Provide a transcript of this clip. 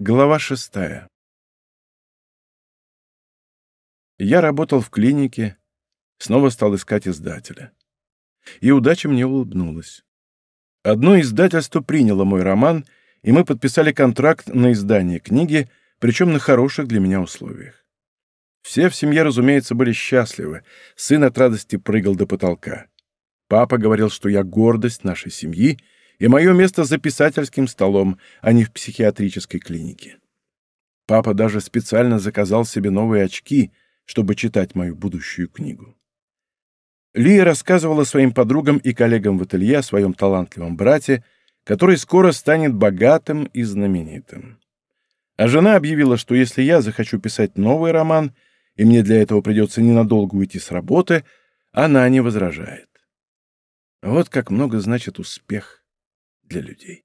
Глава шестая. Я работал в клинике, снова стал искать издателя. И удача мне улыбнулась. Одно издательство приняло мой роман, и мы подписали контракт на издание книги, причем на хороших для меня условиях. Все в семье, разумеется, были счастливы. Сын от радости прыгал до потолка. Папа говорил, что я гордость нашей семьи — и мое место за писательским столом, а не в психиатрической клинике. Папа даже специально заказал себе новые очки, чтобы читать мою будущую книгу. Лия рассказывала своим подругам и коллегам в ателье о своем талантливом брате, который скоро станет богатым и знаменитым. А жена объявила, что если я захочу писать новый роман, и мне для этого придется ненадолго уйти с работы, она не возражает. Вот как много значит успех для людей.